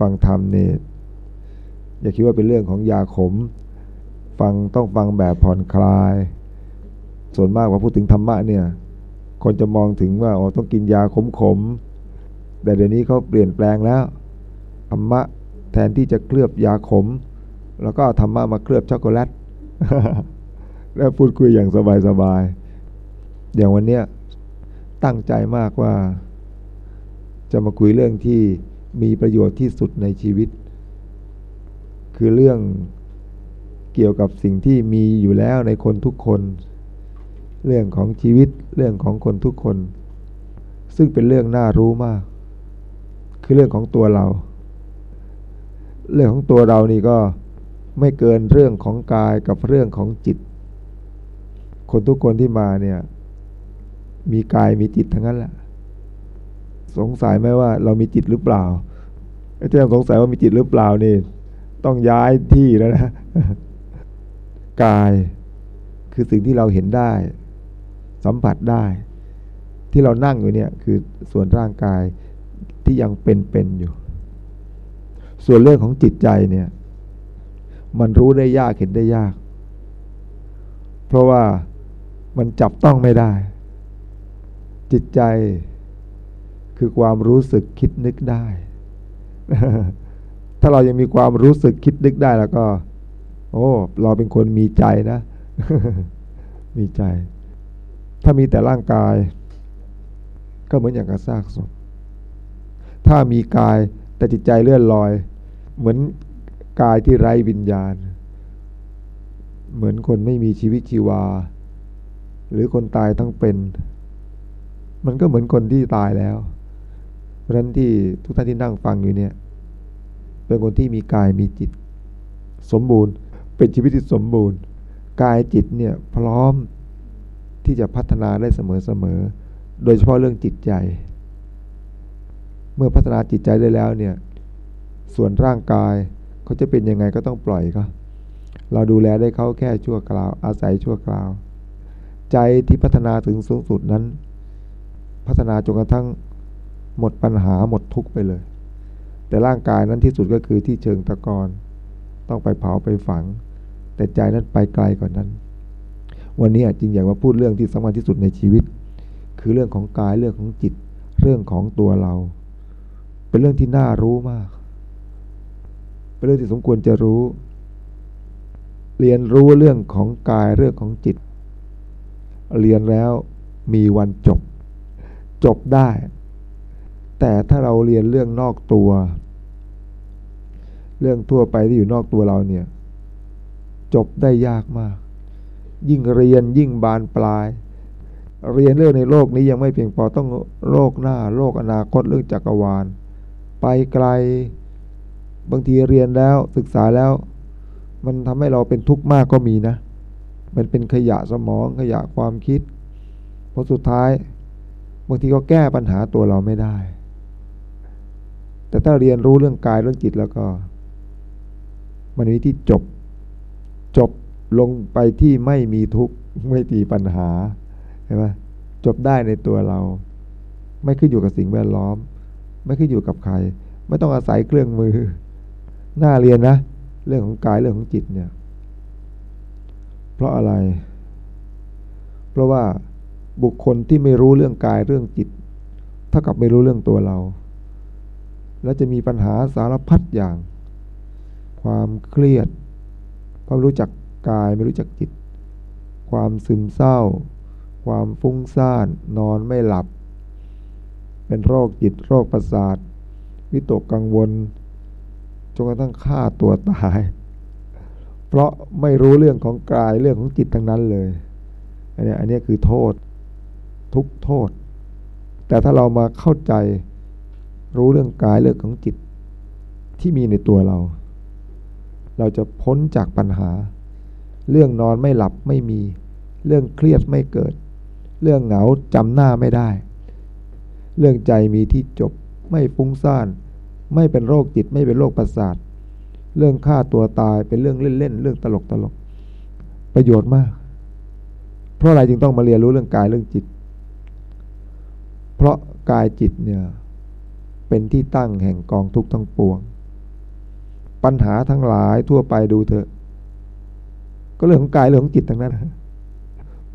ฟังธรรมเนี่ยอย่าคิดว่าเป็นเรื่องของยาขม ฟังต้องฟังแบบผ่อนคลาย ส่วนมากพอพูดถึงธรรมะเนี่ย คนจะมองถึงว่าอ๋อต้องกินยาขมๆแต่เดี๋ยวนี้เขาเปลี่ยนแปลงแล้วธรรมะแทนที่จะเคลือบยาขม แล้วก็ธรรมะมาเคลือบช็อกโกแลตแล้วพูดคุยอย่างสบายๆอย่างวันเนี้ยตั้งใจมากว่า จะมาคุยเรื่องที่ มีประโยชน์ที่สุดในชีวิต คือเรื่องเกี่ยวกับสิ่งที่มีอยู่แล้วในคนทุกคน เรื่องของชีวิตเรื่องของคนทุกคน ซึ่งเป็นเรื่องน่ารู้มาก คือเรื่องของตัวเรา เรื่องของตัวเรานี่ก็ไม่เกินเรื่องของกายกับเรื่องของจิต คนทุกคนที่มาเนี่ย มีกายมีจิตทั้งนั้นแหละ สงสัยไหมว่าเรามีจิตหรือเปล่าไอ้ที่สงสัยว่ามีจิตหรือเปล่านี่ ต้องย้ายที่แล้วนะกายคือสิ่งที่เราเห็นได้ สัมผัสได้ ที่เรานั่งอยู่เนี่ยคือส่วนร่างกายที่ยังเป็นๆอยู่ ส่วนเรื่องของจิตใจเนี่ย มันรู้ได้ยากเห็นได้ยาก เพราะว่ามันจับต้องไม่ได้ จิตใจ คือความรู้สึกคิดนึกได้ ถ้าเรายังมีความรู้สึกคิดนึกได้แล้วก็ โอ้ เราเป็นคนมีใจนะ มีใจ ถ้ามีแต่ร่างกาย ก็เหมือนอย่างกระซากศพ ถ้ามีกายแต่จิตใจเลื่อนลอย เหมือนกายที่ไร้วิญญาณ เหมือนคนไม่มีชีวิตชีวา หรือคนตายทั้งเป็น มันก็เหมือนคนที่ตายแล้ว ราะฉะนั้นที่ทุกท่านที่นั่งฟังอยู่เนี่ยเป็นคนที่มีกายมีจิต สมบูรณ์ เป็นชีวิตที่สมบูรณ์ กายจิตเนี่ยพร้อมที่จะพัฒนาได้เสมอๆโดยเฉพาะเรื่องจิตใจ เมื่อพัฒนาจิตใจได้แล้วเนี่ยส่วนร่างกายเขาจะเป็นยังไงก็ต้องปล่อยเขาเราดูแลได้เขาแค่ชั่วคราว อาศัยชั่วคราว ใจที่พัฒนาถึงสูงสุดนั้น พัฒนาจนกระทั่ง หมดปัญหาหมดทุกข์ไปเลย แต่ร่างกายนั้นที่สุดก็คือที่เชิงตะกอนต้องไปเผาไปฝัง แต่ใจนั้นไปไกลกว่านนั้น วันนี้จริงอยากมาพูดเรื่องที่สำคัญที่สุดในชีวิต คือเรื่องของกายเรื่องของจิต เรื่องของตัวเรา เป็นเรื่องที่น่ารู้มาก เป็นเรื่องที่สมควรจะรู้ เรียนรู้เรื่องของกายเรื่องของจิต เรียนแล้วมีวันจบ จบได้ แต่ถ้าเราเรียนเรื่องนอกตัว เรื่องทั่วไปที่อยู่นอกตัวเราเนี่ย จบได้ยากมาก ยิ่งเรียนยิ่งบานปลาย เรียนเรื่องในโลกนี้ยังไม่เพียงพอต้องโลกหน้า โลกอนาคตเรื่องจักรวาล ไปไกลบางทีเรียนแล้วศึกษาแล้ว มันทำให้เราเป็นทุกข์มากก็มีนะ มันเป็นขยะสมองขยะความคิดเพราะสุดท้ายบางทีก็แก้ปัญหาตัวเราไม่ได้ แต่ถ้าเรียนรู้เรื่องกายเรื่องจิตแล้วก็ มันมีที่จบ จบลงไปที่ไม่มีทุกข์ไม่ตีปัญหาเห็นไหมจบได้ในตัวเรา ไม่ขึ้นอยู่กับสิ่งแวดล้อม ไม่ขึ้นอยู่กับใคร ไม่ต้องอาศัยเครื่องมือ น่าเรียนนะ เรื่องของกายเรื่องของจิตเนี่ย เพราะอะไร เพราะว่าบุคคลที่ไม่รู้เรื่องกายเรื่องจิต เท่ากับไม่รู้เรื่องตัวเรา แล้วจะมีปัญหาสารพัดอย่าง ความเครียดเพราะรู้จักกายไม่รู้จักจิต ความซึมเศร้า ความฟุ้งซ่านนอนไม่หลับ เป็นโรคจิตโรคประสาท วิตกกังวลจนกระทั่งฆ่าตัวตาย เพราะไม่รู้เรื่องของกายเรื่องของจิตทั้งนั้นเลยอันนี้อันนี้คือโทษทุกโทษ แต่ถ้าเรามาเข้าใจ รู้เรื่องกายเรื่องของจิตที่มีในตัวเรา เราจะพ้นจากปัญหา เรื่องนอนไม่หลับไม่มี เรื่องเครียดไม่เกิด เรื่องเหงาจำหน้าไม่ได้ เรื่องใจมีที่จบไม่ฟุ้งซ่าน ไม่เป็นโรคจิตไม่เป็นโรคประสาท เรื่องฆ่าตัวตายเป็นเรื่องเล่นๆเรื่องตลกตลกประโยชน์มาก เพราะอะไรจึงต้องมาเรียนรู้เรื่องกายเรื่องจิต เพราะกายจิตเนี่ย เป็นที่ตั้งแห่งกองทุกข์ทั้งปวง ปัญหาทั้งหลายทั่วไปดูเถอะ ก็เรื่องของกายเรื่องของจิตทั้งนั้น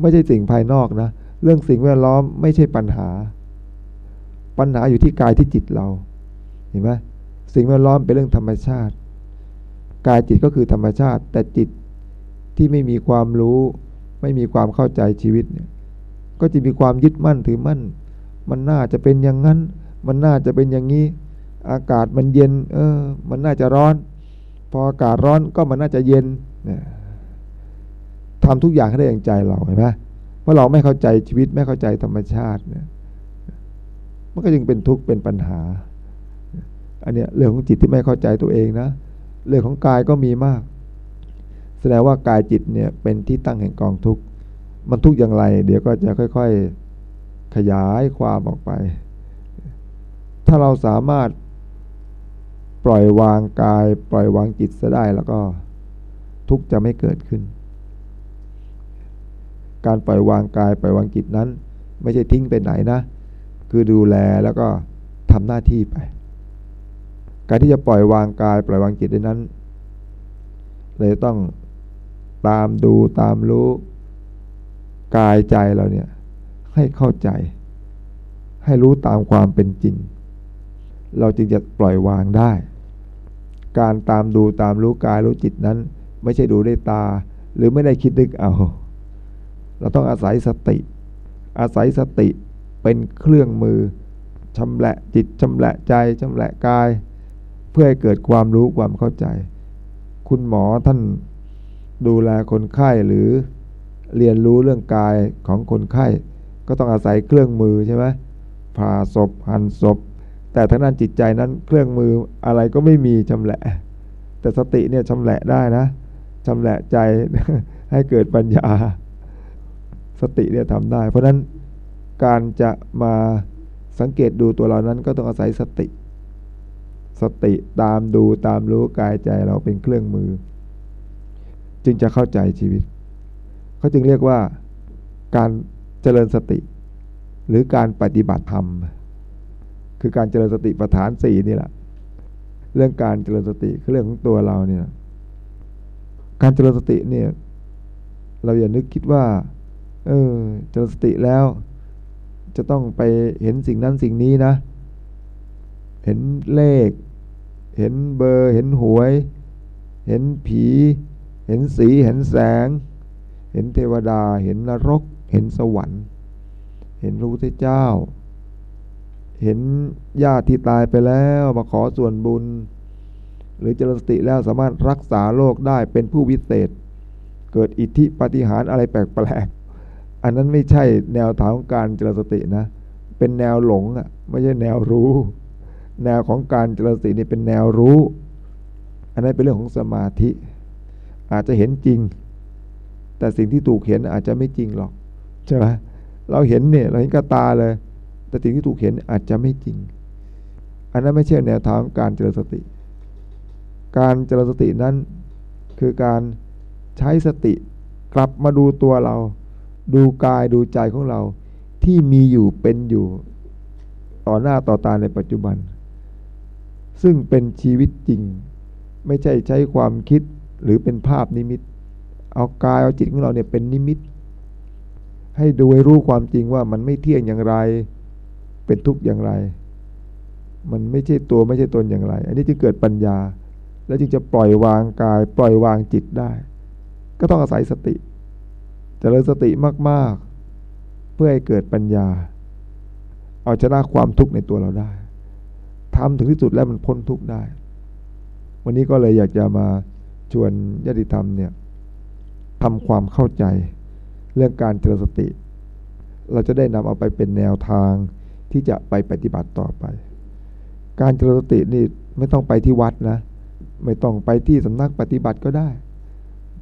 ไม่ใช่สิ่งภายนอกนะ เรื่องสิ่งแวดล้อมไม่ใช่ปัญหา ปัญหาอยู่ที่กายที่จิตเรา เห็นไหมสิ่งแวดล้อมเป็นเรื่องธรรมชาติ กายจิตก็คือธรรมชาติ แต่จิตที่ไม่มีความรู้ ไม่มีความเข้าใจชีวิตเนี่ย ก็จะมีความยึดมั่นถือมั่น มันน่าจะเป็นอย่างนั้น มันน่าจะเป็นอย่างนี้ อากาศมันเย็น เออ มันน่าจะร้อน พออากาศร้อนก็มันน่าจะเย็นเนี่ยทำทุกอย่างให้ได้อย่างใจเราเห็นไหมเพราะเราไม่เข้าใจชีวิตไม่เข้าใจธรรมชาติเนี่ยมันก็จึงเป็นทุกข์เป็นปัญหา อันเนี้ยเรื่องของจิตที่ไม่เข้าใจตัวเองนะ เรื่องของกายก็มีมาก แสดงว่ากายจิตเนี่ยเป็นที่ตั้งแห่งกองทุกข์ มันทุกข์อย่างไร เดี๋ยวก็จะค่อย ๆขยายความออกไป ถ้าเราสามารถปล่อยวางกาย ปล่อยวางจิตซะได้แล้วก็ทุกจะไม่เกิดขึ้น การปล่อยวางกาย ปล่อยวางจิตนั้น ไม่ใช่ทิ้งไปไหนนะ คือดูแลแล้วก็ทำหน้าที่ไป การที่จะปล่อยวางกาย ปล่อยวางจิตได้นั้นเลยต้องตามดูตามรู้กายใจเราเนี่ยให้เข้าใจ ให้รู้ตามความเป็นจริง เราจึงจะปล่อยวางได้ การตามดูตามรู้กายรู้จิตนั้น ไม่ใช่ดูด้วยตา หรือไม่ได้คิดนึกเอา เราต้องอาศัยสติ อาศัยสติเป็นเครื่องมือชำละจิตชำละใจชำละกาย เพื่อให้เกิดความรู้ความเข้าใจ คุณหมอท่านดูแลคนไข้หรือเรียนรู้เรื่องกายของคนไข้ ก็ต้องอาศัยเครื่องมือใช่ไหมผ่าศพหั่นศพ แต่ทางด้านจิตใจนั้นเครื่องมืออะไรก็ไม่มีชำละ แต่สติเนี่ยชำละได้นะชำละใจให้เกิดปัญญา สติเนี่ยทำได้ เพราะนั้นการจะมาสังเกตดูตัวเรานั้นก็ต้องอาศัยสติ สติตามดูตามรู้กายใจเราเป็นเครื่องมือ จึงจะเข้าใจชีวิต เขาจึงเรียกว่าการเจริญสติ หรือการปฏิบัติธรรม คือการเจริญสติปัฏฐานสี่นี่แหละ เรื่องการเจริญสติคือเรื่องของตัวเราเนี่ย การเจริญสติเนี่ย เราอย่านึกคิดว่า เออ เจริญสติแล้ว จะต้องไปเห็นสิ่งนั้นสิ่งนี้นะ เห็นเลข เห็นเบอร์ เห็นหวย เห็นผี เห็นสี เห็นแสง เห็นเทวดา เห็นนรก เห็นสวรรค์ เห็นพระพุทธเจ้า เห็นญาติที่ตายไปแล้วมาขอส่วนบุญ หรือเจริญสติแล้วสามารถรักษาโรคได้เป็นผู้วิเศษ เกิดอิทธิปฏิหารอะไรแปลกๆอันนั้นไม่ใช่แนวทางของการเจริญสตินะ เป็นแนวหลงอะไม่ใช่แนวรู้ แนวของการเจริญสตินี่เป็นแนวรู้ อันนั้นเป็นเรื่องของสมาธิ อาจจะเห็นจริง แต่สิ่งที่ถูกเห็นอาจจะไม่จริงหรอกใช่ไหมเราเห็นเนี่ยเราเห็นกระตาเลย แต่สิ่งที่ถูกเห็นอาจจะไม่จริง อันนั้นไม่ใช่แนวทางการเจริญสติ การเจริญสตินั้นคือการใช้สติกลับมาดูตัวเรา ดูกายดูใจของเรา ที่มีอยู่เป็นอยู่ต่อหน้าต่อตาในปัจจุบัน ซึ่งเป็นชีวิตจริง ไม่ใช่ใช้ความคิดหรือเป็นภาพนิมิต เอากายเอาจิตของเราเนี่ยเป็นนิมิต ให้ดูให้รู้ความจริงว่ามันไม่เที่ยงอย่างไร เป็นทุกข์อย่างไร มันไม่ใช่ตัวไม่ใช่ตนอย่างไร อันนี้จึงเกิดปัญญา แล้วจึงจะปล่อยวางกาย ปล่อยวางจิตได้ ก็ต้องอาศัยสติจริญสติมากๆ เพื่อให้เกิดปัญญา เอาชนะความทุกข์ในตัวเราได้ทำถึงที่สุดแล้วมันพ้นทุกข์ได้ วันนี้ก็เลยอยากจะมาชวนญาติธรรมเนี่ยทำความเข้าใจเรื่องการเจริญสติ เราจะได้นำเอาไปเป็นแนวทาง ที่จะไปปฏิบัติต่อไป การเจริญสตินี่ไม่ต้องไปที่วัดนะ ไม่ต้องไปที่สำนักปฏิบัติก็ได้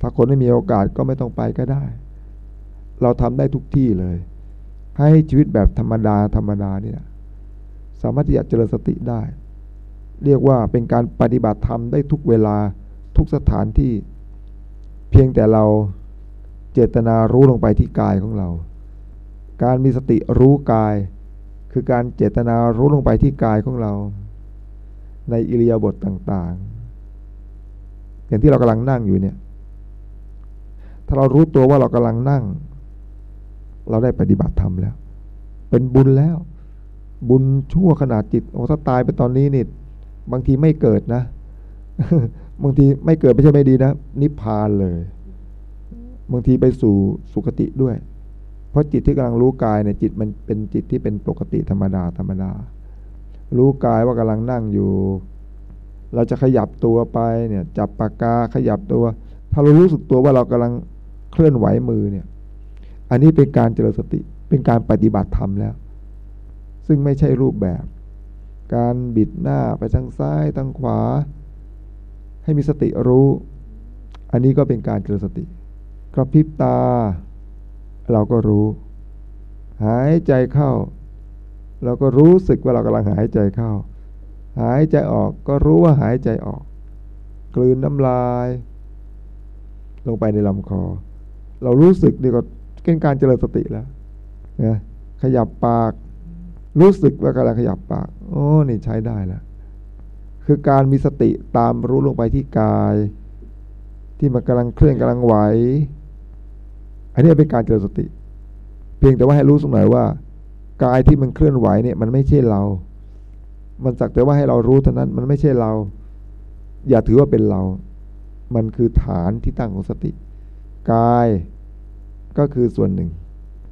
ถ้าคนไม่มีโอกาสก็ไม่ต้องไปก็ได้ เราทำได้ทุกที่เลย ให้ชีวิตแบบธรรมดาธรรมดาเนี่ยสามารถที่จะเจริญสติได้ เรียกว่าเป็นการปฏิบัติธรรมได้ทุกเวลาทุกสถานที่ เพียงแต่เราเจตนารู้ลงไปที่กายของเรา การมีสติรู้กาย คือการเจตนารู้ลงไปที่กายของเรา ในอิริยาบถต่าง ๆ อย่างที่เรากำลังนั่งอยู่เนี่ย ถ้าเรารู้ตัวว่าเรากำลังนั่ง เราได้ปฏิบัติธรรมแล้ว เป็นบุญแล้ว บุญชั่วขนาดจิตโอ้ถ้าตายไปตอนนี้นี่บางทีไม่เกิดนะ บางทีไม่เกิดไม่ใช่ไม่ดีนะ นิพพานเลย บางทีไปสู่สุคติด้วย เพราะจิตที่กำลังรู้กายเนี่ยจิตมันเป็นจิตที่เป็นปกติธรรมดาธรรมดา รู้กายว่ากำลังนั่งอยู่ เราจะขยับตัวไปเนี่ยจับปากกาขยับตัว ถ้าเรารู้สึกตัวว่าเรากำลังเคลื่อนไหวมือเนี่ยอันนี้เป็นการเจริญสติเป็นการปฏิบัติธรรมแล้ว ซึ่งไม่ใช่รูปแบบ การบิดหน้าไปทางซ้ายทางขวา ให้มีสติรู้ อันนี้ก็เป็นการเจริญสติ กระพริบตา เราก็รู้ หายใจเข้า เราก็รู้สึกว่าเรากำลังหายใจเข้า หายใจออกก็รู้ว่าหายใจออก กลืนน้ำลาย ลงไปในลำคอ เรารู้สึกดีก็เป็นการเจริญสติแล้วนะขยับปาก รู้สึกว่ากำลังขยับปาก โอ้นี่ใช้ได้แล้วคือการมีสติตามรู้ลงไปที่กาย ที่มันกำลังเคลื่อนกำลังไหว อันนี้เป็นการเจริญสติ เพียงแต่ว่าให้รู้สักหน่อยว่ากายที่มันเคลื่อนไหวเนี่ยมันไม่ใช่เรา มันสักแต่ว่าให้เรารู้เท่านั้นมันไม่ใช่เรา อย่าถือว่าเป็นเรา มันคือฐานที่ตั้งของสติ กายก็คือส่วนหนึ่ง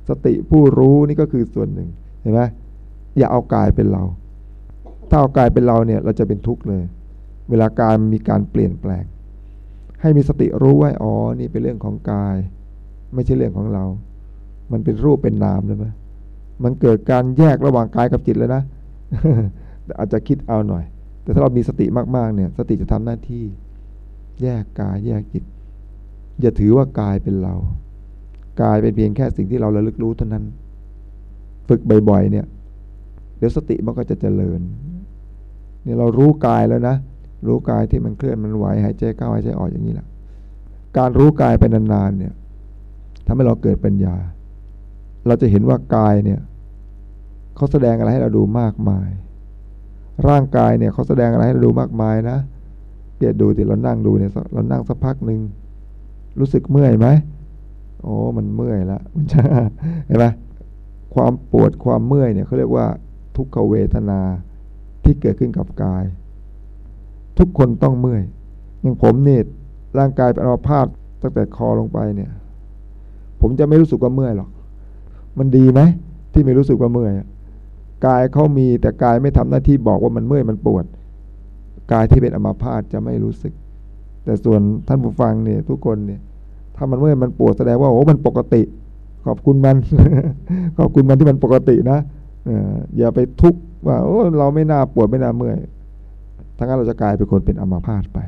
สติผู้รู้นี่ก็คือส่วนหนึ่งเห็นไหมอย่าเอากายเป็นเรา ถ้าเอากายเป็นเราเนี่ยเราจะเป็นทุกข์เลย เวลากายมีการเปลี่ยนแปลง ให้มีสติรู้ว่าอ๋อนี่เป็นเรื่องของกาย ไม่ใช่เรื่องของเรา มันเป็นรูปเป็นนามเลยไหมมันเกิดการแยกระหว่างกายกับจิตแล้วนะอาจจะคิดเอาหน่อย แต่ถ้าเรามีสติมากๆเนี่ย สติจะทำหน้าที่ แยกกายแยกจิต อย่าถือว่ากายเป็นเรา กายเป็นเพียงแค่สิ่งที่เราระลึกรู้เท่านั้น ฝึกบ่อยๆเนี่ย เดี๋ยวสติมันก็จะเจริญ เนี่ยเรารู้กายแล้วนะ รู้กายที่มันเคลื่อนมันไหวหายใจเข้าหายใจออกอย่างนี้แหละ การรู้กายไปนานๆเนี่ย ทำให้เราเกิดปัญญา เราจะเห็นว่ากายเนี่ยเขาแสดงอะไรให้เราดูมากมาย ร่างกายเนี่ยเขาแสดงอะไรให้เราดูมากมายนะเดี๋ยดูที่เรานั่งดูเนี่ยเรานั่งสักพักหนึ่งรู้สึกเมื่อยไหมโอ้มันเมื่อยล้วมันจะเห็นไหมความปวดความเมื่อยเนี่ยเขาเรียกว่าทุกขเวทนาที่เกิดขึ้นกับกาย ทุกคนต้องเมื่อย อย่างผมเนี่ยร่างกายเป็นอัมพาตตั้งแต่คอลงไปเนี่ย ผมจะไม่รู้สึกว่าเมื่อยหรอก มันดีไหมที่ไม่รู้สึกว่าเมื่อยกายเขามีแต่กายไม่ทำหน้าที่บอกว่ามันเมื่อยมันปวด กายที่เป็นอัมพาตจะไม่รู้สึก แต่ส่วนท่านผู้ฟังเนี่ยทุกคนเนี่ย ถ้ามันเมื่อยมันปวดแสดงว่าโอ้มันปกติ ขอบคุณมัน ขอบคุณมันที่มันปกตินะอย่าไปทุกข์ว่าโอ้เราไม่น่าปวดไม่น่าเมื่อยทั้งนั้นเราจะกลายเป็นคนเป็นอัมพาตไป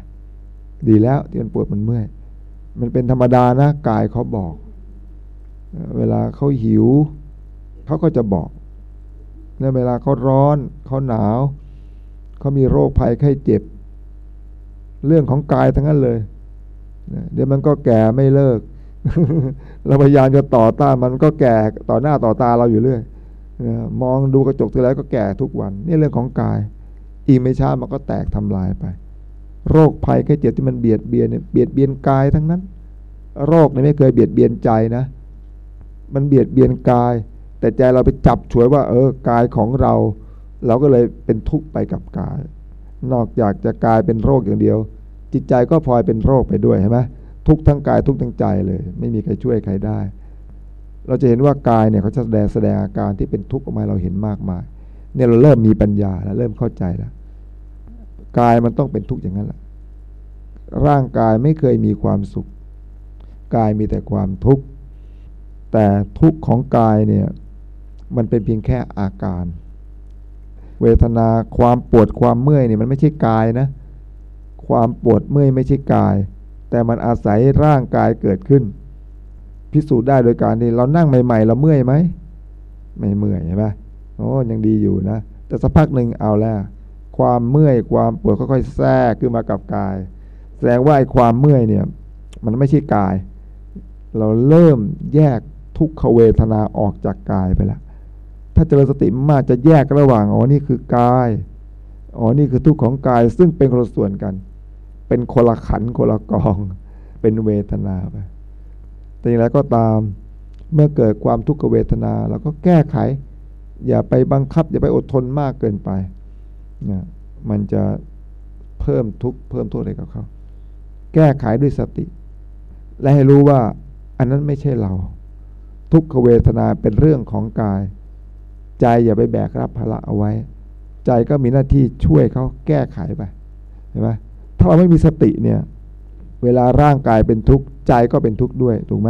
ดีแล้วที่มันปวดมันเมื่อย มันเป็นธรรมดานะกายเขาบอก เวลาเขาหิว เขาก็จะบอกในเวลาเขาร้อนเขาหนาว เขามีโรคภัยไข้เจ็บ เรื่องของกายทั้งนั้นเลย เดี๋ยวมันก็แก่ไม่เลิก เราพยายามจะต่อต้านมันก็แก่ต่อหน้าต่อตาเราอยู่เรื่อยมองดูกระจกทีไรก็แก่ทุกวัน นี่เรื่องของกาย อีกไม่ช้ามันก็แตกทำลายไป โรคภัยไข้เจ็บที่มันเบียดเบียนเนี่ยเบียดเบียนกายทั้งนั้น โรคเนี่ยไม่เคยเบียดเบียนใจนะ มันเบียดเบียนกาย แต่ใจเราไปจับฉวยว่า เออกายของเรา เราก็เลยเป็นทุกข์ไปกับกาย นอกจากจะกลายเป็นโรคอย่างเดียว จิตใจก็พลอยเป็นโรคไปด้วยใช่ไหมทุกทั้งกายทุกทั้งใจเลย ไม่มีใครช่วยใครได้ เราจะเห็นว่ากายเนี่ยเขาจะแสดงแสดงอาการที่เป็นทุกข์ออกมาเราเห็นมากมายเนี่ยเราเริ่มมีปัญญาแล้วเริ่มเข้าใจแล้วกายมันต้องเป็นทุกข์อย่างนั้นแหละร่างกายไม่เคยมีความสุข กายมีแต่ความทุกข์ แต่ทุกข์ของกายเนี่ยมันเป็นเพียงแค่อาการ เวทนาความปวดความเมื่อยเนี่ยมันไม่ใช่กายนะ ความปวดเมื่อยไม่ใช่กาย แต่มันอาศัยร่างกายเกิดขึ้น พิสูจน์ได้โดยการที่เรานั่งใหม่ ๆ เราเมื่อยไหมไม่เมื่อยใช่ไหมโอ้ยังดีอยู่นะ แต่สักพักหนึ่งเอาแล้ว ความเมื่อยความปวดค่อยๆแทรกขึ้นมากับกาย แสดงว่าไอ้ความเมื่อยเนี่ยมันไม่ใช่กาย เราเริ่มแยก ทุกขเวทนาออกจากกายไปแล้วถ้าเจริญสติมากจะแยกระหว่างอ๋อนี่คือกายอ๋อนี่คือทุกข์ของกายซึ่งเป็นคนละส่วนกัน เป็นคนละขันคนละกอง เป็นเวทนาไปแต่อย่างไรก็ตามเมื่อเกิดความทุกขเวทนาเราก็แก้ไข อย่าไปบังคับ อย่าไปอดทนมากเกินไปนะมันจะเพิ่มทุกข์เพิ่มโทษให้กับเขา แก้ไขด้วยสติ และให้รู้ว่าอันนั้นไม่ใช่เรา ทุกขเวทนาเป็นเรื่องของกาย ใจอย่าไปแบกรับภาระเอาไว้ ใจก็มีหน้าที่ช่วยเขาแก้ไขไปเห็นไหมถ้าเราไม่มีสติเนี่ย เวลาร่างกายเป็นทุกข์ใจก็เป็นทุกข์ด้วยถูกไหม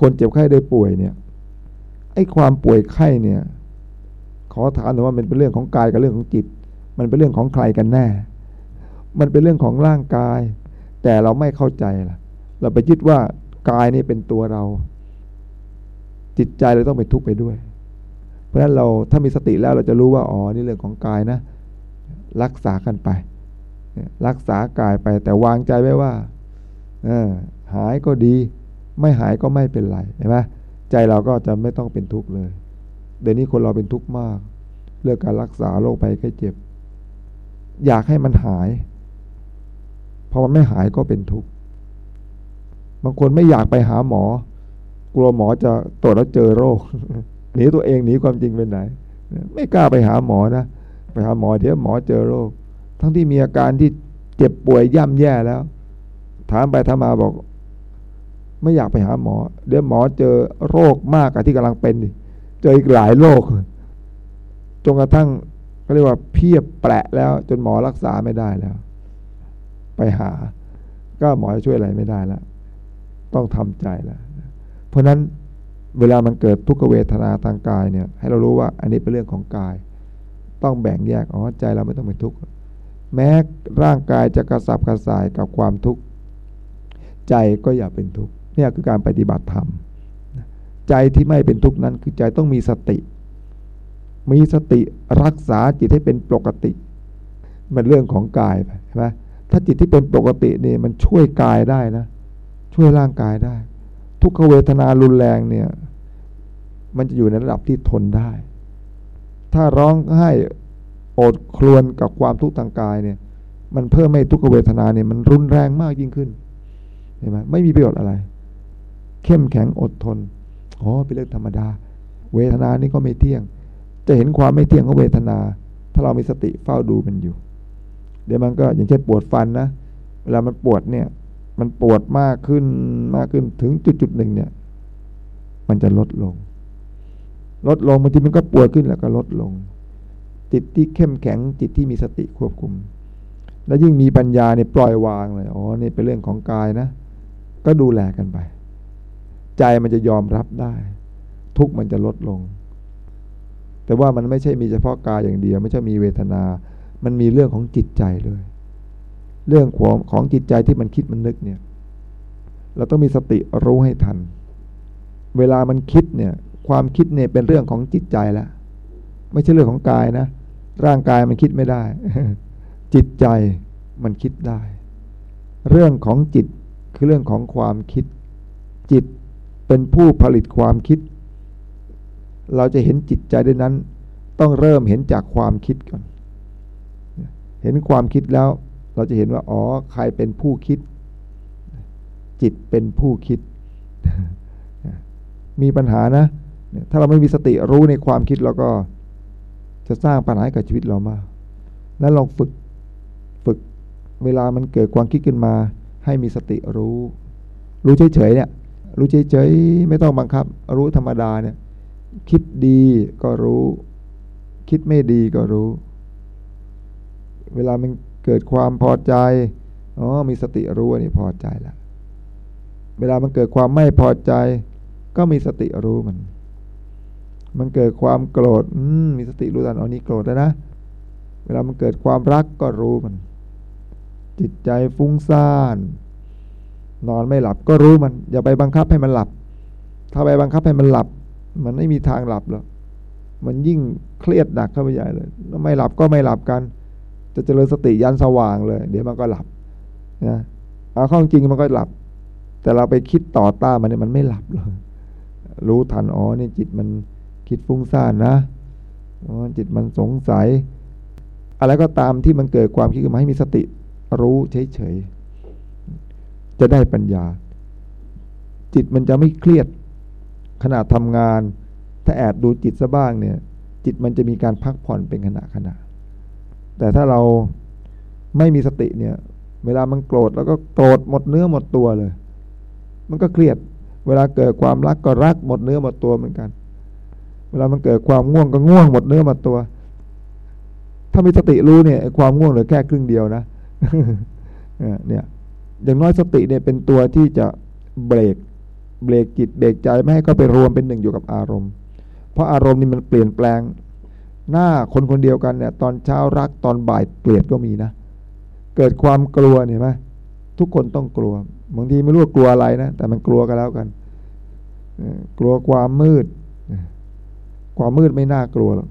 คนเจ็บไข้ได้ป่วยเนี่ยไอ้ความป่วยไข้เนี่ย ขอถามหน่อยว่ามันเป็นเรื่องของกายกับเรื่องของจิต มันเป็นเรื่องของใครกันแน่ มันเป็นเรื่องของร่างกาย แต่เราไม่เข้าใจล่ะ เราไปยึดว่ากายนี่เป็นตัวเรา จิตใจเราต้องเป็นทุกข์ไปด้วย เพราะฉะนั้นเราถ้ามีสติแล้วเราจะรู้ว่าอ๋อนี่เรื่องของกายนะ รักษากันไป รักษากายไปแต่วางใจไว้ว่าหายก็ดี ไม่หายก็ไม่เป็นไรเห็นไหมใจเราก็จะไม่ต้องเป็นทุกข์เลย เดี๋ยวนี้คนเราเป็นทุกข์มาก เรื่องการรักษาโรคภัยไข้เจ็บ อยากให้มันหายพอมันไม่หายก็เป็นทุกข์บางคนไม่อยากไปหาหมอ กลัวหมอจะตรวจแล้วเจอโรคหนีตัวเองหนีความจริงไปไหน ไม่กล้าไปหาหมอนะ ไปหาหมอเดี๋ยวหมอเจอโรค ทั้งที่มีอาการที่เจ็บป่วยย่ำแย่แล้ว ถามไปถามมาบอก ไม่อยากไปหาหมอ เดี๋ยวหมอเจอโรคมากกว่าที่กำลังเป็นเจออีกหลายโรคจนกระทั่งก็เรียกว่าเพียบแปะแล้ว จนหมอรักษาไม่ได้แล้ว ไปหา ก็หมอช่วยอะไรไม่ได้แล้ว ต้องทำใจแล้ว ราะนั้นเวลามันเกิดทุกขเวทนาทางกายเนี่ยให้เรารู้ว่าอันนี้เป็นเรื่องของกาย ต้องแบ่งแยกอ๋อใจเราไม่ต้องเป็นทุกข์แม้ร่างกายจะกระสับกระส่ายกับความทุกข์ใจก็อย่าเป็นทุกข์เนี่ยคือการปฏิบัติธรรมใจที่ไม่เป็นทุกข์นั้นคือใจต้องมีสติ มีสติรักษาจิตให้เป็นปกติ มันเรื่องของกายไปใช่ไหมถ้าจิตที่เป็นปกตินี่มันช่วยกายได้นะ ช่วยร่างกายได้ ทุกขเวทนารุนแรงเนี่ย มันจะอยู่ในระดับที่ทนได้ ถ้าร้องไห้อดครวนกับความทุกข์ทางกายเนี่ย มันเพิ่มให้ทุกขเวทนาเนี่ยมันรุนแรงมากยิ่งขึ้นเห็นไหมไม่มีประโยชน์อะไร เข้มแข็งอดทนอ๋อเป็นเรื่องธรรมดา เวทนานี่ก็ไม่เที่ยง จะเห็นความไม่เที่ยงของเวทนา ถ้าเรามีสติเฝ้าดูมันอยู่ เดี๋ยวมันก็อย่างเช่นปวดฟันนะเวลามันปวดเนี่ย มันปวดมากขึ้นมากขึ้นถึงจุดจุดหนึ่งเนี่ย มันจะลดลง ลดลงบางทีมันก็ปวดขึ้นแล้วก็ลดลง จิตที่เข้มแข็งจิตที่มีสติควบคุม แล้วยิ่งมีปัญญาเนี่ยปล่อยวางเลยอ๋อนี่เป็นเรื่องของกายนะ ก็ดูแลกันไป ใจมันจะยอมรับได้ ทุกมันจะลดลง แต่ว่ามันไม่ใช่มีเฉพาะกายอย่างเดียว ไม่ใช่มีเวทนา มันมีเรื่องของจิตใจเลย เรื่องของของจิตใจที่มันคิดมันนึกเนี่ย เราต้องมีสติรู้ให้ทัน เวลามันคิดเนี่ย ความคิดเนี่ยเป็นเรื่องของจิตใจแล้วไม่ใช่เรื่องของกายนะ ร่างกายมันคิดไม่ได้ จิตใจมันคิดได้ เรื่องของจิตคือเรื่องของความคิด จิตเป็นผู้ผลิตความคิด เราจะเห็นจิตใจด้นั้น ต้องเริ่มเห็นจากความคิดก่อน เห็นความคิดแล้ว เราจะเห็นว่าอ๋อใครเป็นผู้คิด จิตเป็นผู้คิด มีปัญหานะ ถ้าเราไม่มีสติรู้ในความคิดเราก็จะสร้างปัญหากับชีวิตเรามากนั้นลองฝึกฝึกเวลามันเกิดความคิดขึ้นมา ให้มีสติรู้ รู้เฉยๆเนี่ยรู้เฉยๆไม่ต้องบังคับ รู้ธรรมดาเนี่ยคิดดีก็รู้ คิดไม่ดีก็รู้ เวลามัน เกิดความพอใจอ๋อมีสติรู้นี่พอใจแล้วเวลามันเกิดความไม่พอใจ ก็มีสติรู้มัน มันเกิดความโกรธอืมมีสติรู้ทันอ๋อนี่โกรธแล้วนะเวลามันเกิดความรักก็รู้มัน จิตใจฟุ้งซ่าน นอนไม่หลับก็รู้มัน อย่าไปบังคับให้มันหลับ ถ้าไปบังคับให้มันหลับ มันไม่มีทางหลับหรอกมันยิ่งเครียดหนักเข้าไปใหญ่เลยไม่หลับก็ไม่หลับกัน จะเจริญสติยันสว่างเลย เดี๋ยวมันก็หลับนะเอาข้อจริงมันก็หลับ แต่เราไปคิดต่อต้านมันเนี่ยมันไม่หลับเลยรู้ทันอ๋อนี่จิตมันคิดฟุ้งซ่านนะอ๋อจิตมันสงสัย อะไรก็ตามที่มันเกิดความคิดขึ้นมาให้มีสติรู้เฉยๆจะได้ปัญญา จิตมันจะไม่เครียดขณะทำงาน ถ้าแอบดูจิตซะบ้างเนี่ย จิตมันจะมีการพักผ่อนเป็นขณะขณะ แต่ถ้าเราไม่มีสติเนี่ย เวลามันโกรธแล้วก็โกรธหมดเนื้อหมดตัวเลย มันก็เครียด เวลาเกิดความรักก็รักหมดเนื้อหมดตัวเหมือนกัน เวลามันเกิดความง่วงก็ง่วงหมดเนื้อหมดตัว ถ้ามีสติรู้เนี่ยความง่วงเหลือแค่ครึ่งเดียวนะเนี่ย อย่างน้อยสติเนี่ยเป็นตัวที่จะเบรก เบรกจิตเบรกใจไม่ให้เขาไปรวมเป็นหนึ่งอยู่กับอารมณ์ เพราะอารมณ์นี่มันเปลี่ยนแปลง หน้าคนคนเดียวกันเนี่ยตอนเช้ารักตอนบ่ายเกลียดก็มีนะ เกิดความกลัวเนี่ยไหมทุกคนต้องกลัวบางทีไม่รู้กลัวอะไรนะ แต่มันกลัวกันแล้วกันกลัวความมืด ความมืดไม่น่ากลัวหรอก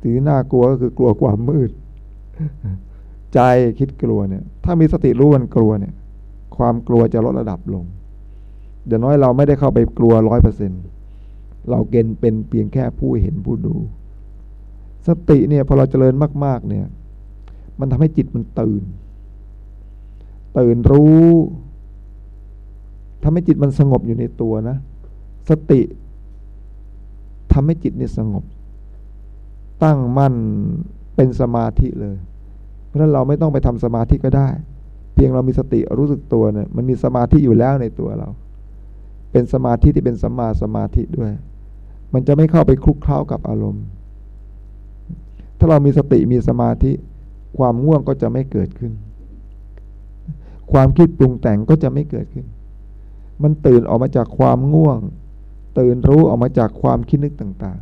ที่น่ากลัวก็คือกลัวความมืด ใจคิดกลัวเนี่ย ถ้ามีสติรู้มันกลัวเนี่ย ความกลัวจะลดระดับลงเดี๋ยวน้อยเราไม่ได้เข้าไปกลัวร้อยเปอร์เซ็นเราเกณฑ์เป็นเพียงแค่ผู้เห็นผู้ดู สติเนี่ยพอเราเจริญมาก ๆ เนี่ย มันทำให้จิตมันตื่น ตื่นรู้ทำให้จิตมันสงบอยู่ในตัวนะ สติทำให้จิตเนี่ยสงบ ตั้งมั่นเป็นสมาธิเลย เพราะฉะนั้นเราไม่ต้องไปทำสมาธิก็ได้ เพียงเรามีสติรู้สึกตัวเนี่ย มันมีสมาธิอยู่แล้วในตัวเรา เป็นสมาธิที่เป็นสัมมาสมาธิด้วย มันจะไม่เข้าไปคลุกเคล้ากับอารมณ์ ถ้าเรามีสติมีสมาธิ ความง่วงก็จะไม่เกิดขึ้น ความคิดปรุงแต่งก็จะไม่เกิดขึ้น มันตื่นออกมาจากความง่วง ตื่นรู้ออกมาจากความคิดนึกต่าง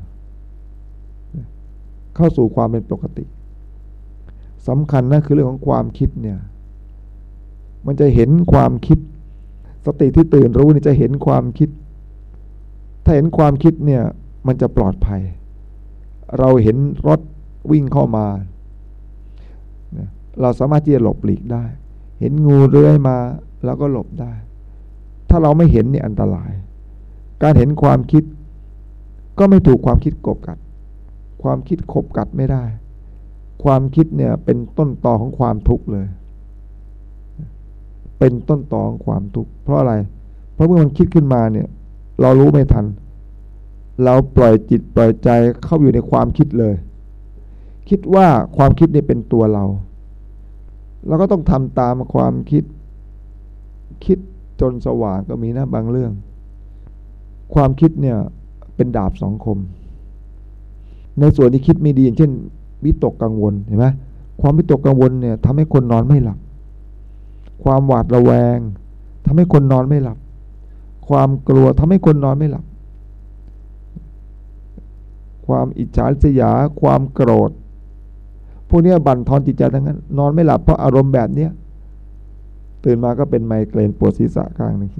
ๆ เข้าสู่ความเป็นปกติสำคัญนะคือเรื่องของความคิดเนี่ย มันจะเห็นความคิด สติที่ตื่นรู้นี่จะเห็นความคิด ถ้าเห็นความคิดเนี่ย มันจะปลอดภัย เราเห็นรถ วิ่งเข้ามา เราสามารถที่จะหลบหลีกได้ เห็นงูเลื้อยมาเราก็หลบได้ ถ้าเราไม่เห็นนี่อันตราย การเห็นความคิด ก็ไม่ถูกความคิดกบกัด ความคิดขบกัดไม่ได้ ความคิดเนี่ยเป็นต้นตอของความทุกข์เลย เป็นต้นตอของความทุกข์เพราะอะไร เพราะเมื่อมันคิดขึ้นมาเนี่ย เรารู้ไม่ทัน เราปล่อยจิตปล่อยใจเข้าอยู่ในความคิดเลย คิดว่าความคิดนี่เป็นตัวเรา เราก็ต้องทำตามความคิด คิดจนสว่างก็มีนะบางเรื่อง ความคิดเนี่ยเป็นดาบสองคม ในส่วนที่คิดไม่ดีอย่างเช่นวิตกกังวลเห็นไหมความวิตกกังวลเนี่ยทำให้คนนอนไม่หลับ ความหวาดระแวงทำให้คนนอนไม่หลับ ความกลัวทำให้คนนอนไม่หลับ ความอิจฉาเสียา ความโกรธ พวกนี้บั่นทอนจิตใจทั้งนั้น นอนไม่หลับเพราะอารมณ์แบบเนี้ยตื่นมาก็เป็นไมเกรนปวดศีรษะข้างนึ่ง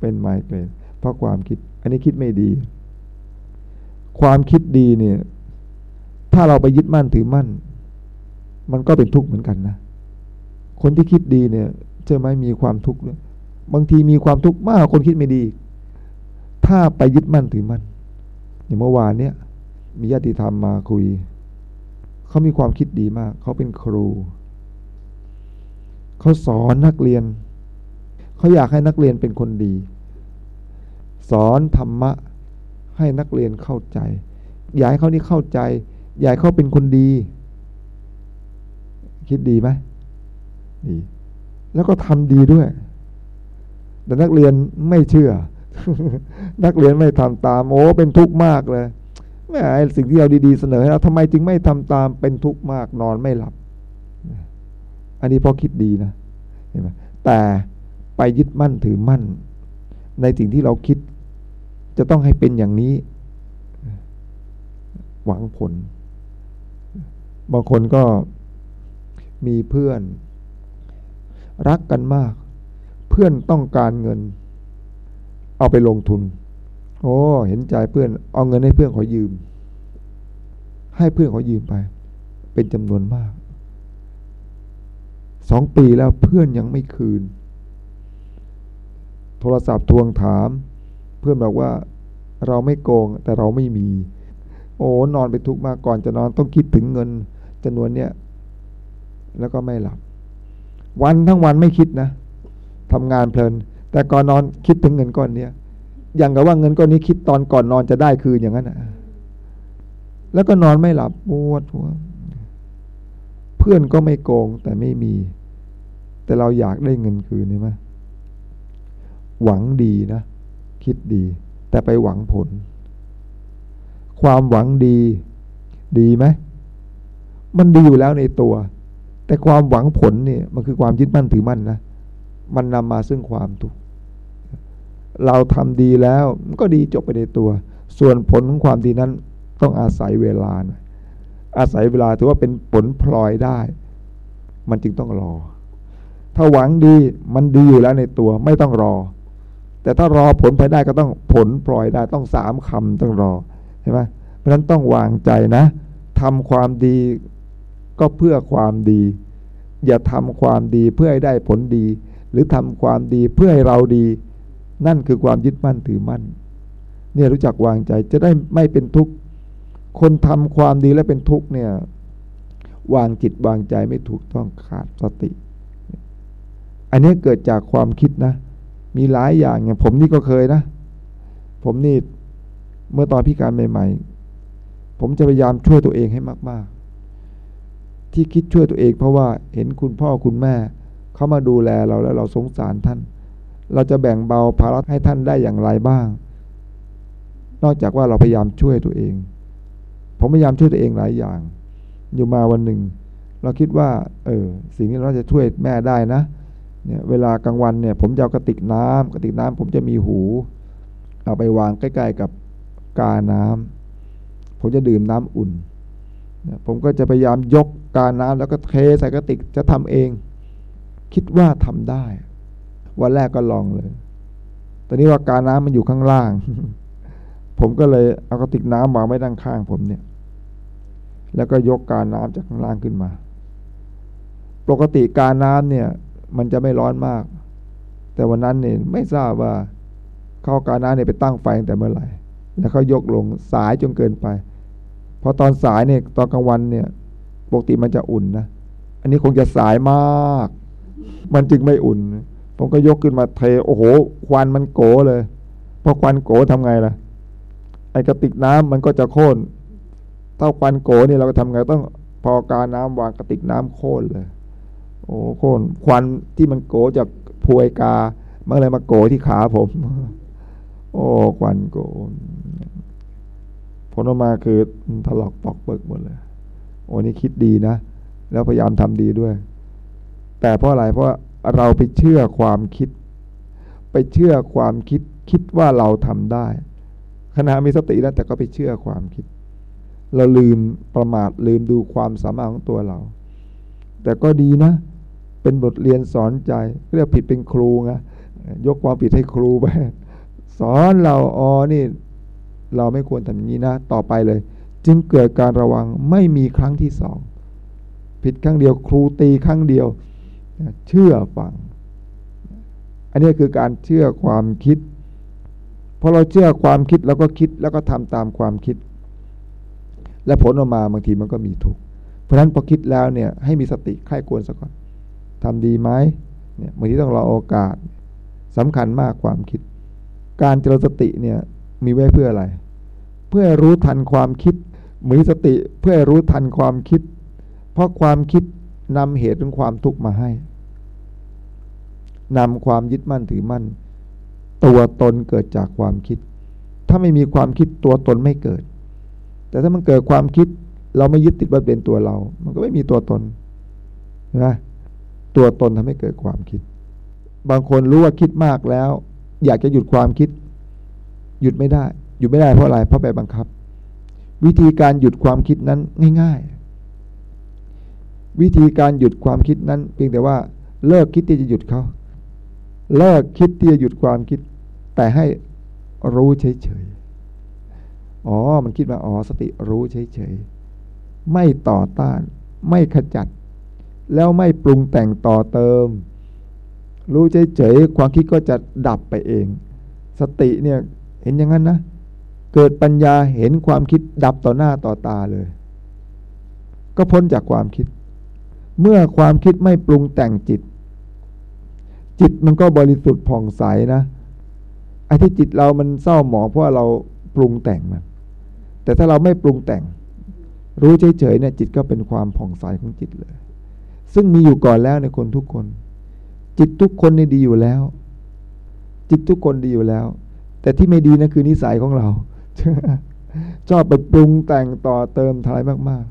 เป็นไมเกรนเพราะความคิด อันนี้คิดไม่ดี ความคิดดีเนี่ย ถ้าเราไปยึดมั่นถือมั่น มันก็เป็นทุกข์เหมือนกันนะ คนที่คิดดีเนี่ยเจอไหมมีความทุกข์บางทีมีความทุกข์มากคนคิดไม่ดี ถ้าไปยึดมั่นถือมั่นอย่างเมื่อวานเนี่ยมีญาติธรรมมาคุย เขามีความคิดดีมาก เขาเป็นครู เขาสอนนักเรียน เขาอยากให้นักเรียนเป็นคนดี สอนธรรมะให้นักเรียนเข้าใจ อยากให้เขานี่เข้าใจ อยากเขาเป็นคนดี คิดดีไหมดีแล้วก็ทำดีด้วย แต่นักเรียนไม่เชื่อ นักเรียนไม่ทำตาม โอ้เป็นทุกข์มากเลย แม่สิ่งที่เราดีๆเสนอให้เราทำไมจึงไม่ทำตามเป็นทุกข์มากนอนไม่หลับ อันนี้พอคิดดีนะเห็นไหมแต่ไปยึดมั่นถือมั่น ในสิ่งที่เราคิด จะต้องให้เป็นอย่างนี้ หวังผล บางคนก็มีเพื่อน รักกันมาก เพื่อนต้องการเงิน เอาไปลงทุน โอ้เห็นใจเพื่อน เอาเงินให้เพื่อนขอยืม ให้เพื่อนขอยืมไป เป็นจำนวนมากสองปีแล้วเพื่อนยังไม่คืน โทรศัพท์ทวงถาม เพื่อนบอกว่าเราไม่โกงแต่เราไม่มี โอ้นอนไปทุกมาก่อนจะนอนต้องคิดถึงเงินจำนวนเนี้ยแล้วก็ไม่หลับ วันทั้งวันไม่คิดนะทำงานเพลิน แต่ก่อนนอนคิดถึงเงินก้อนเนี้ย อย่างกับว่าเงินก้อนนี้คิดตอนก่อนนอนจะได้คืนอย่างนั้นนะแล้วก็นอนไม่หลับปวดหัว เพื่อนก็ไม่โกงแต่ไม่มี แต่เราอยากได้เงินคืนนี่ไหมหวังดีนะ คิดดี แต่ไปหวังผล ความหวังดี ดีไหมมันดีอยู่แล้วในตัว แต่ความหวังผลเนี่ย มันคือความยึดมั่นถือมั่นนะ มันนำมาซึ่งความทุกข์ เราทำดีแล้วมันก็ดีจบไปในตัว ส่วนผลของความดีนั้นต้องอาศัยเวลานะอาศัยเวลาถือว่าเป็นผลพลอยได้ มันจึงต้องรอ ถ้าหวังดีมันดีอยู่แล้วในตัวไม่ต้องรอ แต่ถ้ารอผลภายได้ก็ต้องผลพลอยได้ต้องสามคำต้องรอใช่ไหมเพราะฉะนั้นต้องวางใจนะทำความดีก็เพื่อความดี อย่าทำความดีเพื่อให้ได้ผลดี หรือทำความดีเพื่อให้เราดี นั่นคือความยึดมั่นถือมั่น เนี่ยรู้จักวางใจจะได้ไม่เป็นทุกข์ คนทำความดีแล้วเป็นทุกข์เนี่ยวางจิตวางใจไม่ถูกต้องขาดสติ อันนี้เกิดจากความคิดนะ มีหลายอย่างอย่างผมนี่ก็เคยนะ ผมนี่เมื่อตอนพิการใหม่ ๆ ผมจะพยายามช่วยตัวเองให้มาก ๆ ที่คิดช่วยตัวเองเพราะว่าเห็นคุณพ่อคุณแม่เขามาดูแลเราแล้วเราสงสารท่าน เราจะแบ่งเบาภาระให้ท่านได้อย่างไรบ้าง นอกจากว่าเราพยายามช่วยตัวเอง ผมพยายามช่วยตัวเองหลายอย่าง อยู่มาวันหนึ่ง เราคิดว่า เออ สิ่งนี้เราจะช่วยแม่ได้นะ เนี่ยเวลากลางวันเนี่ย ผมจะเอากระติกน้ำกระติกน้ำผมจะมีหู เอาไปวางใกล้ ๆกับกาน้ำผมจะดื่มน้ำอุ่น ผมก็จะพยายามยกกาน้ำแล้วก็เทใส่กระติกจะทำเอง คิดว่าทำได้ วันแรกก็ลองเลย ตอนนี้ว่ากาน้ำมันอยู่ข้างล่าง ผมก็เลยเอากระติกน้ำวางไว้ด้านข้างผมเนี่ย แล้วก็ยกการน้ำจากข้างล่างขึ้นมา ปกติการน้ำเนี่ย มันจะไม่ร้อนมาก แต่วันนั้นเนี่ยไม่ทราบว่าเข้าการน้ำเนี่ยไปตั้งไฟแต่เมื่อไหร่ แล้วเขายกลงสายจนเกินไป พอตอนสายเนี่ยตอนกลางวันเนี่ย ปกติมันจะอุ่นนะ อันนี้คงจะสายมาก มันจึงไม่อุ่น ผมก็ยกขึ้นมาเทโอ้โห ควันมันโกเลยพอควันโกทำไงล่ะ ไอกระติกน้ำมันก็จะโค่นถ้าควันโกนี่เราก็ทำไงต้องพอการน้ำวางกระติกน้ำโค่นเลย โอ้โค่นควันที่มันโกจากพวยกามันเลยมาโกที่ขาผม โอ้ควันโกผลออกมาคือถลอกปอกเปิกหมดเลย โอ้นี่คิดดีนะ แล้วพยายามทำดีด้วย แต่เพราะอะไรเพราะ เราไปเชื่อความคิด ไปเชื่อความคิดคิดว่าเราทำได้ ขณะมีสติแล้วแต่ก็ไปเชื่อความคิด เราลืมประมาทลืมดูความสามารถของตัวเรา แต่ก็ดีนะ เป็นบทเรียนสอนใจเรียกผิดเป็นครูไงยกความผิดให้ครูไปสอนเราอ๋อนี่ เราไม่ควรทำอย่างนี้นะ ต่อไปเลย จึงเกิดการระวังไม่มีครั้งที่สองผิดครั้งเดียวครูตีครั้งเดียว เชื่อฟัง อันนี้คือการเชื่อความคิดพอเราเชื่อความคิดแล้วก็คิดแล้วก็ทำตามความคิด และผลออกมาบางทีมันก็มีทุกข์เพราะฉะนั้นพอคิดแล้วเนี่ยให้มีสติใคร่ควรสักก่อนทำดีไหมเนี่ยบางทีต้องรอโอกาสสำคัญมากความคิด การเจริญสติเนี่ยมีไว้เพื่ออะไร เพื่อรู้ทันความคิดมีสติเพื่อรู้ทันความคิด เพราะความคิดนำเหตุของความทุกข์มาให้ นำความยึดมั่นถือมั่น ตัวตนเกิดจากความคิด ถ้าไม่มีความคิดตัวตนไม่เกิด แต่ถ้ามันเกิดความคิด เราไม่ยึดติดว่าเป็นตัวเรา มันก็ไม่มีตัวตนนะตัวตนทำให้เกิดความคิด บางคนรู้ว่าคิดมากแล้ว อยากจะหยุดความคิด หยุดไม่ได้ หยุดไม่ได้เพราะอะไรเพราะไปบังคับ วิธีการหยุดความคิดนั้นง่ายๆ วิธีการหยุดความคิดนั้น เพียงแต่ว่าเลิกคิดที่จะหยุดเขา เลิกคิดที่จะหยุดความคิด แต่ให้รู้เฉยๆ อ๋อ มันคิดว่าอ๋อสติรู้เฉยๆ ไม่ต่อต้าน ไม่ขจัด แล้วไม่ปรุงแต่งต่อเติม รู้เฉยๆ ความคิดก็จะดับไปเอง สติเนี่ยเห็นอย่างนั้นนะ เกิดปัญญาเห็นความคิดดับต่อหน้าต่อตาเลย ก็พ้นจากความคิด เมื่อความคิดไม่ปรุงแต่งจิต จิตมันก็บริสุทธิ์ผ่องใสนะไอ้ที่จิตเรามันเศร้าหมองเพราะเราปรุงแต่งมัน แต่ถ้าเราไม่ปรุงแต่ง รู้เฉยๆเนี่ยจิตก็เป็นความผ่องใสของจิตเลย ซึ่งมีอยู่ก่อนแล้วในคนทุกคน จิตทุกคนนี่ดีอยู่แล้ว จิตทุกคนดีอยู่แล้ว แต่ที่ไม่ดีนะคือนิสัยของเรา ชอบไปปรุงแต่งต่อเติมทลายมาก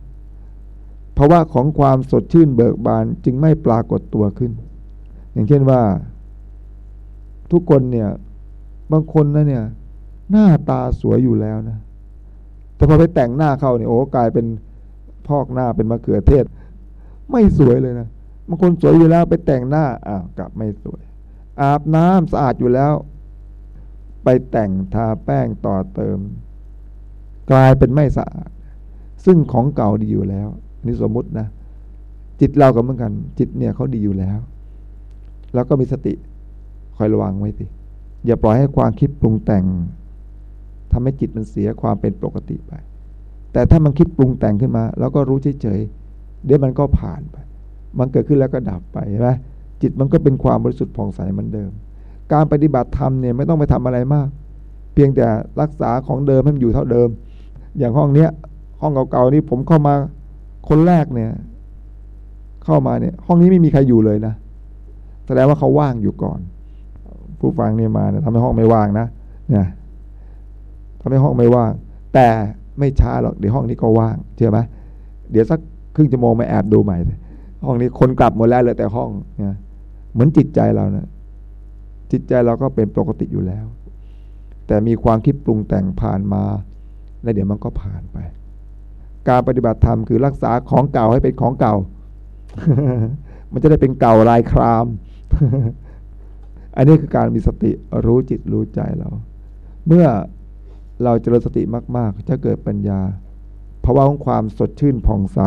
ๆเพราะว่าของความสดชื่นเบิกบานจึงไม่ปรากฏตัวขึ้น อย่างเช่นว่า ทุกคนเนี่ย บางคนนะเนี่ย หน้าตาสวยอยู่แล้วนะ แต่พอไปแต่งหน้าเข้าเนี่ยโอ้กลายเป็นพอกหน้าเป็นมะเขือเทศ ไม่สวยเลยนะบางคนสวยอยู่แล้วไปแต่งหน้าอ้าวกลับไม่สวย อาบน้ำสะอาดอยู่แล้ว ไปแต่งทาแป้งต่อเติม กลายเป็นไม่สะอาด ซึ่งของเก่าดีอยู่แล้วนี่สมมุตินะจิตเราก็เหมือนกัน จิตเนี่ยเขาดีอยู่แล้ว แล้วก็มีสติคอยระวังไว้สิอย่าปล่อยให้ความคิดปรุงแต่งทำให้จิตมันเสียความเป็นปกติไป แต่ถ้ามันคิดปรุงแต่งขึ้นมา แล้วก็รู้เฉยๆเดี๋ยวมันก็ผ่านไป มันเกิดขึ้นแล้วก็ดับไปใช่ไหมจิตมันก็เป็นความบริสุทธิ์ผ่องใสเหมือนเดิม การปฏิบัติธรรมเนี่ยไม่ต้องไปทำอะไรมาก เพียงแต่รักษาของเดิมให้มันอยู่เท่าเดิม อย่างห้องเนี้ยห้องเก่าๆนี่ผมเข้ามาคนแรกเนี่ย เข้ามาเนี่ย ห้องนี้ไม่มีใครอยู่เลยนะ แสดงว่าเขาว่างอยู่ก่อน ผู้ฟังเนี่ยมาเนี่ยทำให้ห้องไม่ว่างนะเนี่ยทำให้ห้องไม่ว่าง แต่ไม่ช้าหรอกเดี๋ยวห้องนี้ก็ว่างเชื่อไหมเดี๋ยวสักครึ่งชั่วโมงมาแอบดูใหม่ ห้องนี้คนกลับหมดแล้วเลยแต่ห้องเนี่ยเหมือนจิตใจเรานะจิตใจเราก็เป็นปกติอยู่แล้ว แต่มีความคิดปรุงแต่งผ่านมาแล้วเดี๋ยวมันก็ผ่านไป การปฏิบัติธรรมคือรักษาของเก่าให้เป็นของเก่า มันจะได้เป็นเก่าลายคราม อันนี้คือการมีสติรู้จิตรู้ใจเรา เมื่อเราเจริญสติมากๆ จะเกิดปัญญาภาวะของความสดชื่นผ่องใส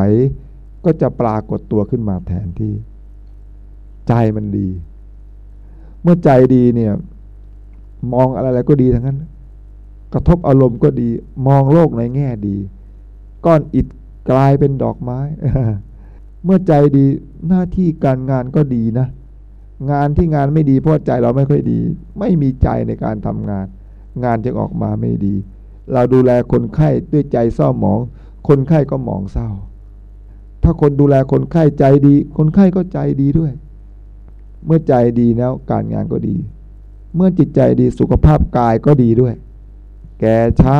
ก็จะปรากฏตัวขึ้นมาแทนที่ ใจมันดี เมื่อใจดีเนี่ย มองอะไรๆก็ดีทั้งนั้น กระทบอารมณ์ก็ดี มองโลกในแง่ดี ก้อนอิฐกลายเป็นดอกไม้ เมื่อใจดีหน้าที่การงานก็ดีนะ งานที่งานไม่ดีเพราะใจเราไม่ค่อยดี ไม่มีใจในการทำงาน งานจึงออกมาไม่ดี เราดูแลคนไข้ด้วยใจเศร้าหมอง คนไข้ก็หมองเศร้า ถ้าคนดูแลคนไข้ใจดี คนไข้ก็ใจดีด้วย เมื่อใจดีแล้วการงานก็ดี เมื่อจิตใจดีสุขภาพกายก็ดีด้วย แก่ช้า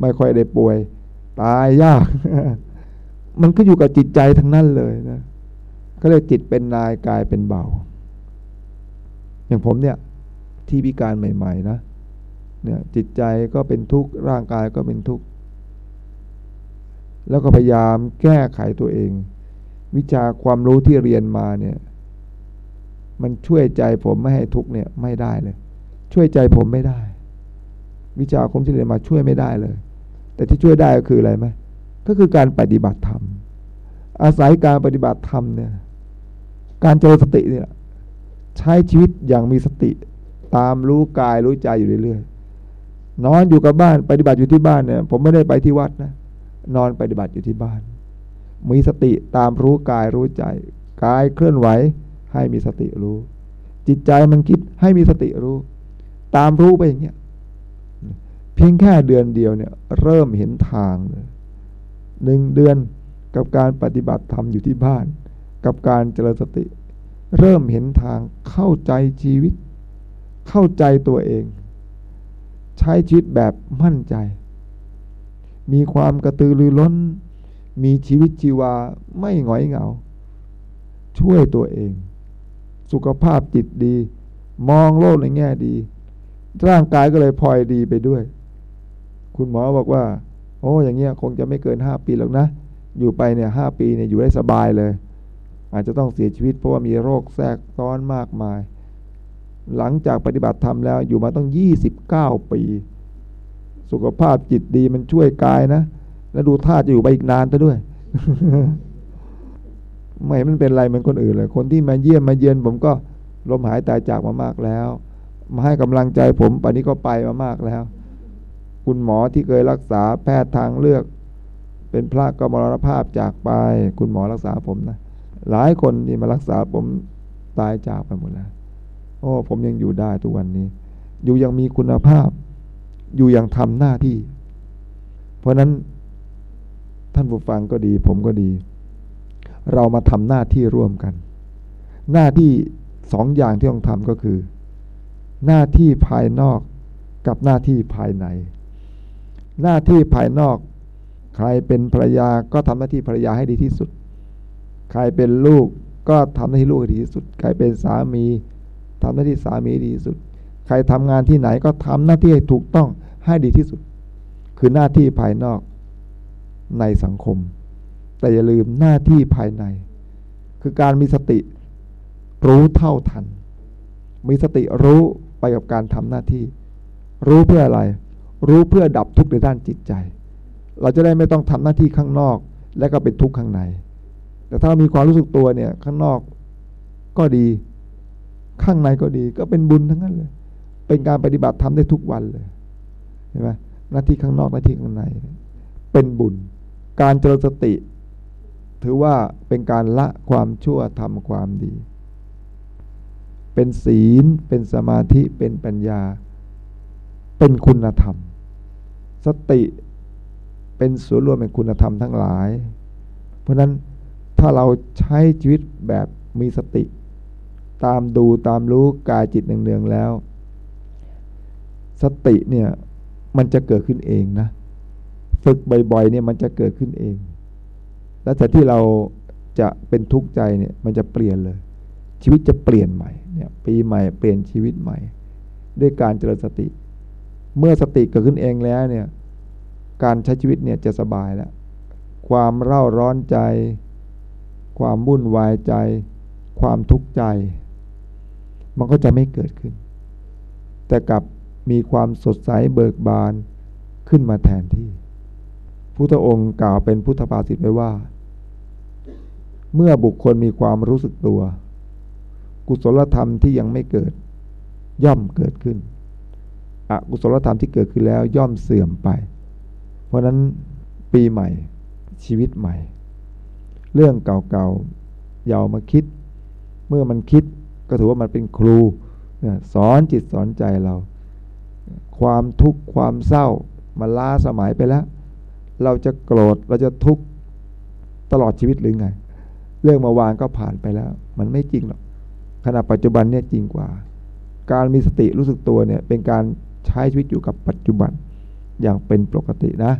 ไม่ค่อยได้ป่วย ตายยาก มันก็อยู่กับจิตใจทั้งนั้นเลยนะก็เลยจิตเป็นนายกายเป็นเบา อย่างผมเนี่ยที่พิการใหม่ ๆ นะเนี่ยจิตใจก็เป็นทุกข์ร่างกายก็เป็นทุกข์แล้วก็พยายามแก้ไขตัวเอง วิชาความรู้ที่เรียนมาเนี่ย มันช่วยใจผมไม่ให้ทุกข์เนี่ยไม่ได้เลย ช่วยใจผมไม่ได้ วิชาคมที่เรียนมาช่วยไม่ได้เลย แต่ที่ช่วยได้ก็คืออะไรไหมก็คือการปฏิบัติธรรมอาศัยการปฏิบัติธรรมเนี่ย การเจริญสติเนี่ย ใช้ชีวิตอย่างมีสติ ตามรู้กายรู้ใจอยู่เรื่อยๆนอนอยู่กับบ้านปฏิบัติอยู่ที่บ้านเนี่ย ผมไม่ได้ไปที่วัดนะ นอนปฏิบัติอยู่ที่บ้าน มีสติตามรู้กายรู้ใจกายเคลื่อนไหวให้มีสติรู้ จิตใจมันคิดให้มีสติรู้ ตามรู้ไปอย่างเงี้ยเพียงแค่เดือนเดียวเนี่ย เริ่มเห็นทางเลยหนึ่งเดือนกับการปฏิบัติธรรมอยู่ที่บ้าน กับการเจริญสติ เริ่มเห็นทางเข้าใจชีวิต เข้าใจตัวเอง ใช้ชีวิตแบบมั่นใจ มีความกระตือรือร้น มีชีวิตชีวาไม่หงอยเหงา ช่วยตัวเอง สุขภาพจิตดี มองโลกในแง่ดี ร่างกายก็เลยพลอยดีไปด้วย คุณหมอบอกว่า โอ้อย่างเงี้ยคงจะไม่เกินห้าปีหรอกนะ อยู่ไปเนี่ยห้าปีเนี่ยอยู่ได้สบายเลย อาจจะต้องเสียชีวิตเพราะว่ามีโรคแทรกซ้อนมากมาย หลังจากปฏิบัติธรรมแล้วอยู่มาต้องยี่สิบเก้าปี สุขภาพจิตดีมันช่วยกายนะ แล้วดูท่าจะอยู่ไปอีกนานซะด้วย ไม่มันเป็นไรเหมือนคนอื่นเลย คนที่มาเยี่ยมมาเยือนผมก็ลมหายตายจากมามากแล้ว มาให้กำลังใจผมป่านนี้ก็ไปมามากแล้ว คุณหมอที่เคยรักษาแพทย์ทางเลือก เป็นพระก็มรณภาพจากไป คุณหมอรักษาผมนะ หลายคนที่มารักษาผมตายจากไปหมดแล้ว โอ้ ผมยังอยู่ได้ทุกวันนี้ อยู่ยังมีคุณภาพ อยู่ยังทำหน้าที่ เพราะนั้นท่านผู้ฟังก็ดี ผมก็ดี เรามาทำหน้าที่ร่วมกัน หน้าที่สองอย่างที่ต้องทำก็คือ หน้าที่ภายนอกกับหน้าที่ภายใน หน้าที่ภายนอก ใครเป็นภรรยาก็ทำหน้าที่ภรรยาให้ดีที่สุด ใครเป็นลูกก็ทำหน้าที่ลูกดีที่สุด ใครเป็นสามีทำหน้าที่สามีดีที่สุด ใครทำงานที่ไหนก็ทำหน้าที่ให้ถูกต้องให้ดีที่สุด คือหน้าที่ภายนอกในสังคม แต่อย่าลืมหน้าที่ภายใน คือการมีสติรู้เท่าทัน มีสติรู้ไปกับการทำหน้าที่ รู้เพื่ออะไร รู้เพื่อดับทุกข์ในด้านจิตใจ เราจะได้ไม่ต้องทำหน้าที่ข้างนอก และก็เป็นทุกข์ข้างใน แต่ถ้ามีความรู้สึกตัวเนี่ย ข้างนอกก็ดี ข้างในก็ดี ก็เป็นบุญทั้งนั้นเลย เป็นการปฏิบัติทำได้ทุกวันเลยเห็นไหมหน้าที่ข้างนอกหน้าที่ข้างใน เป็นบุญ การเจริญสติ ถือว่าเป็นการละความชั่วทำความดี เป็นศีล เป็นสมาธิ เป็นปัญญา เป็นคุณธรรม สติเป็นส่วนรวมเป็นคุณธรรมทั้งหลาย เพราะนั้น ถ้าเราใช้ชีวิตแบบมีสติ ตามดูตามรู้กายจิตเนืองๆแล้ว สติเนี่ยมันจะเกิดขึ้นเองนะ ฝึกบ่อยๆเนี่ยมันจะเกิดขึ้นเอง แล้วแต่ที่เราจะเป็นทุกข์ใจเนี่ยมันจะเปลี่ยนเลย ชีวิตจะเปลี่ยนใหม่เนี่ยปีใหม่เปลี่ยนชีวิตใหม่ ด้วยการเจริญสติ เมื่อสติเกิดขึ้นเองแล้วเนี่ยการใช้ชีวิตเนี่ยจะสบายแล้ว ความเร่าร้อนใจ ความวุ่นวายใจ ความทุกข์ใจ มันก็จะไม่เกิดขึ้น แต่กลับมีความสดใสเบิกบานขึ้นมาแทนที่ พุทธองค์กล่าวเป็นพุทธภาษิตไว้ว่า เมื่อบุคคลมีความรู้สึกตัว กุศลธรรมที่ยังไม่เกิด ย่อมเกิดขึ้น อกุศลธรรมที่เกิดขึ้นแล้วย่อมเสื่อมไป เพราะนั้นปีใหม่ชีวิตใหม่ เรื่องเก่าๆอย่ามาคิด เมื่อมันคิดก็ถือว่ามันเป็นครูสอนจิตสอนใจเรา ความทุกข์ความเศร้ามันล้าสมัยไปแล้ว เราจะโกรธเราจะทุกข์ตลอดชีวิตหรือไง เรื่องเมื่อวานก็ผ่านไปแล้ว มันไม่จริงหรอกขณะปัจจุบันเนี่ยจริงกว่า การมีสติรู้สึกตัวเนี่ยเป็นการใช้ชีวิตอยู่กับปัจจุบันอย่างเป็นปกตินะ